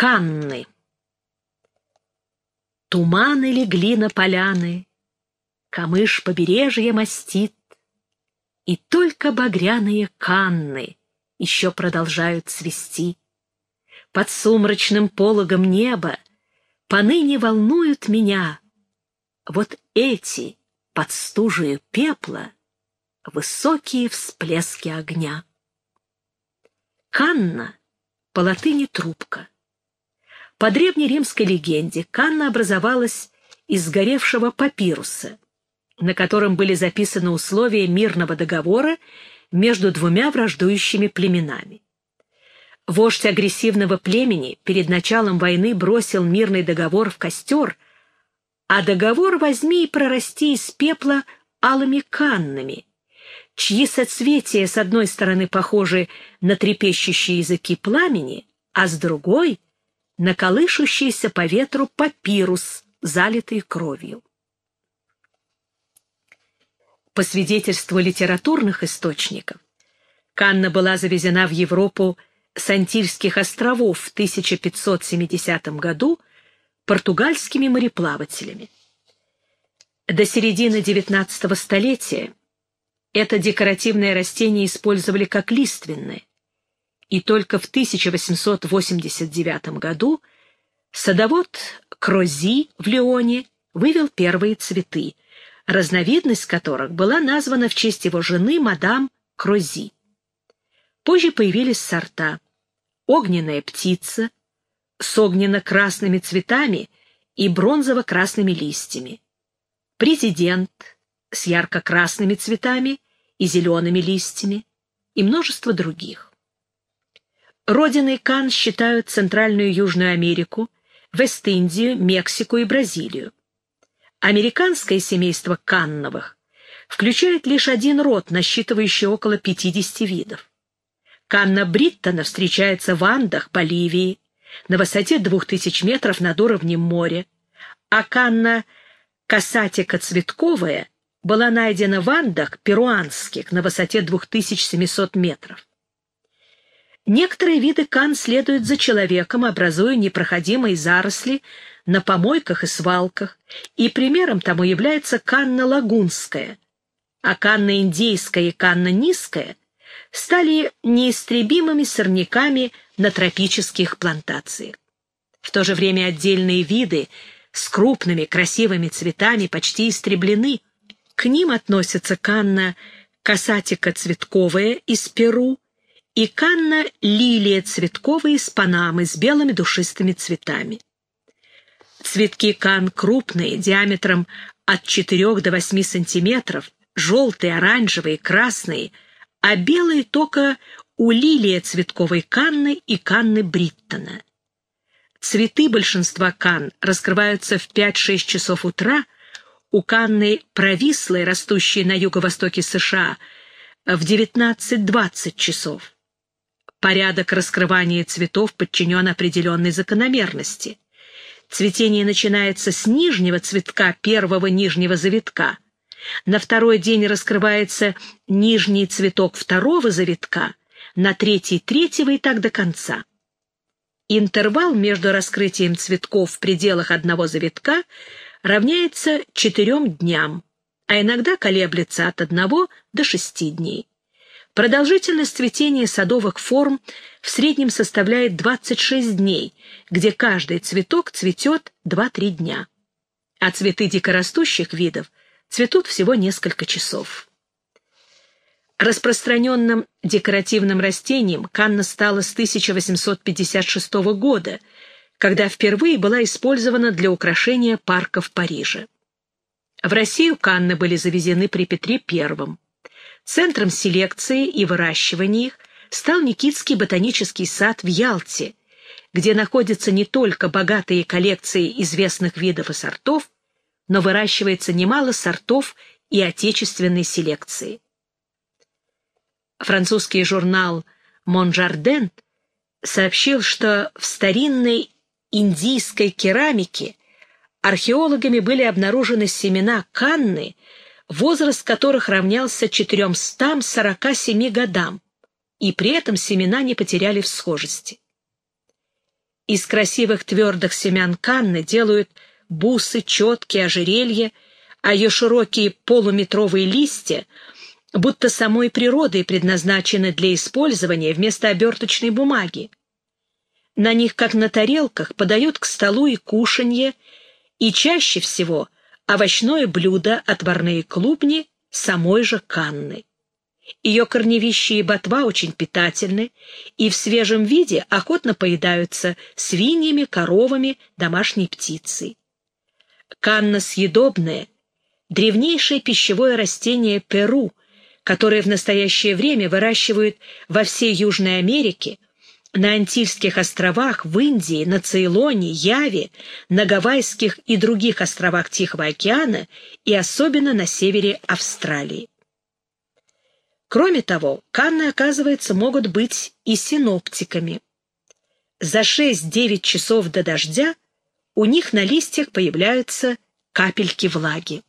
Канны. Туманы легли на поляны, Камыш побережье мастит, И только багряные канны Еще продолжают свести. Под сумрачным пологом неба Поныне волнуют меня Вот эти, под стужею пепла, Высокие всплески огня. Канна по латыни трубка. По древнеримской легенде Канна образовалась из сгоревшего папируса, на котором были записаны условия мирного договора между двумя враждующими племенами. Вождь агрессивного племени перед началом войны бросил мирный договор в костер, а договор возьми и прорасти из пепла алыми каннами, чьи соцветия с одной стороны похожи на трепещущие языки пламени, а с другой — на колышущийся по ветру папирус, залитый кровью. По свидетельству литературных источников, Канна была завезена в Европу с Антильских островов в 1570 году португальскими мореплавателями. До середины XIX столетия это декоративное растение использовали как лиственное, и только в 1889 году садовод Крози в Лионе вывел первые цветы, разновидность которых была названа в честь его жены мадам Крози. Позже появились сорта «Огненная птица» с огненно-красными цветами и бронзово-красными листьями, «Президент» с ярко-красными цветами и зелеными листьями и множество других. Родиной Кан считают Центральную Южную Америку, Вест-Индию, Мексику и Бразилию. Американское семейство Канновых включает лишь один род, насчитывающий около 50 видов. Канна бриттона встречается в Андах, Боливии, на высоте 2000 метров над уровнем моря, а канна касатика цветковая была найдена в Андах перуанских на высоте 2700 метров. Некоторые виды кан следуют за человеком, образуя непроходимые заросли на помойках и свалках, и примером тому является канна лагунская, а канна индейская и канна низкая стали неистребимыми сорняками на тропических плантациях. В то же время отдельные виды с крупными красивыми цветами почти истреблены. К ним относятся канна касатика цветковая из Перу, и канна лилия цветковая из Панамы с белыми душистыми цветами. Цветки кан крупные, диаметром от 4 до 8 сантиметров, желтые, оранжевые, красные, а белые только у лилия цветковой канны и канны Бриттона. Цветы большинства кан раскрываются в 5-6 часов утра, у канны провислой, растущей на юго-востоке США, в 19-20 часов. Порядок раскрывания цветов подчинен определенной закономерности. Цветение начинается с нижнего цветка первого нижнего завитка. На второй день раскрывается нижний цветок второго завитка, на третий — третьего и так до конца. Интервал между раскрытием цветков в пределах одного завитка равняется четырем дням, а иногда колеблется от одного до шести дней. Продолжительность цветения садовых форм в среднем составляет 26 дней, где каждый цветок цветет 2-3 дня. А цветы дикорастущих видов цветут всего несколько часов. Распространенным декоративным растением канна стала с 1856 года, когда впервые была использована для украшения парков Парижа. В Россию канны были завезены при Петре I. Центром селекции и выращивания их стал Никитский ботанический сад в Ялте, где находятся не только богатые коллекции известных видов и сортов, но выращивается немало сортов и отечественной селекции. Французский журнал «Монжарден» сообщил, что в старинной индийской керамике археологами были обнаружены семена канны, возраст которых равнялся 447 годам, и при этом семена не потеряли в схожести. Из красивых твердых семян канны делают бусы, четки, ожерелья, а ее широкие полуметровые листья будто самой природой предназначены для использования вместо оберточной бумаги. На них, как на тарелках, подают к столу и кушанье, и чаще всего овощное блюдо, отварные клубни самой же канны. Ее корневища и ботва очень питательны и в свежем виде охотно поедаются свиньями, коровами, домашней птицей. Канна съедобная, древнейшее пищевое растение Перу, которое в настоящее время выращивают во всей Южной Америке, на Антильских островах, в Индии, на Цейлоне, Яве, на Гавайских и других островах Тихого океана и особенно на севере Австралии. Кроме того, канны, оказывается, могут быть и синоптиками. За 6-9 часов до дождя у них на листьях появляются капельки влаги.